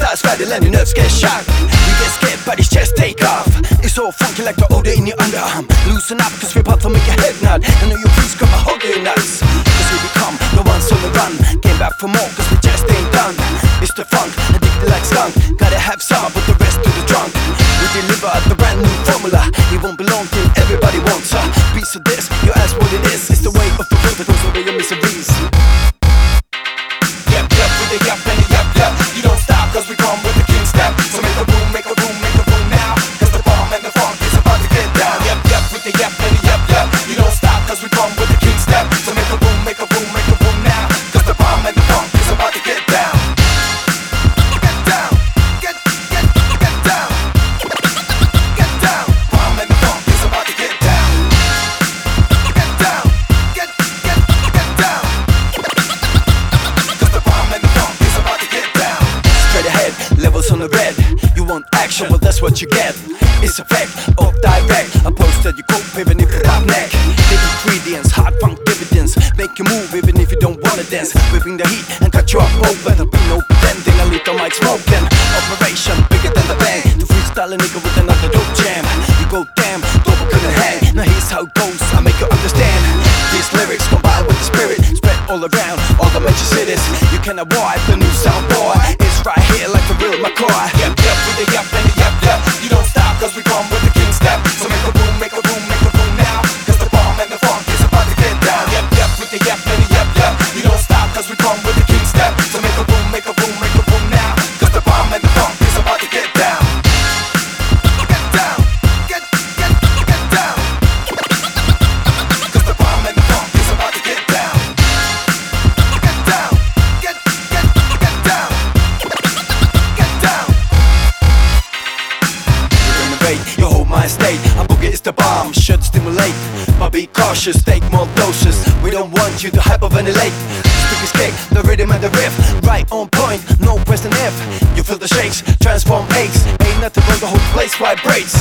starts rattling and your nerves get shocked. You get scared, his chest take off. It's all funky like the odor in your underarm. Loosen up, cause we're about to make your head nod. I know your priest come a hold your nuts. Cause we become the ones on the run. Came back for more, cause we just ain't done. It's the funk, addicted like skunk. Gotta have some, but the rest to the drunk. We deliver the brand new formula. It won't belong till everybody wants a piece of You want action, well that's what you get. It's effect of direct. A post that you cope even if you're top neck. The ingredients, hard funk dividends. Make you move even if you don't wanna dance. We bring the heat and cut you up open. Oh, There'll be no pretending, a little mic smoking. Operation bigger than the bang. To freestyle a nigga with another dope jam. You go damn, double couldn't hang. Now here's how it goes, I make you understand. These lyrics combined with the spirit, spread all around all the major cities. You can avoid the new sound boy. Be cautious, take more doses. We don't want you to hyperventilate. The speakers kick, the rhythm and the riff. Right on point, no question if. You feel the shakes, transform aches. Ain't nothing wrong, the whole place vibrates.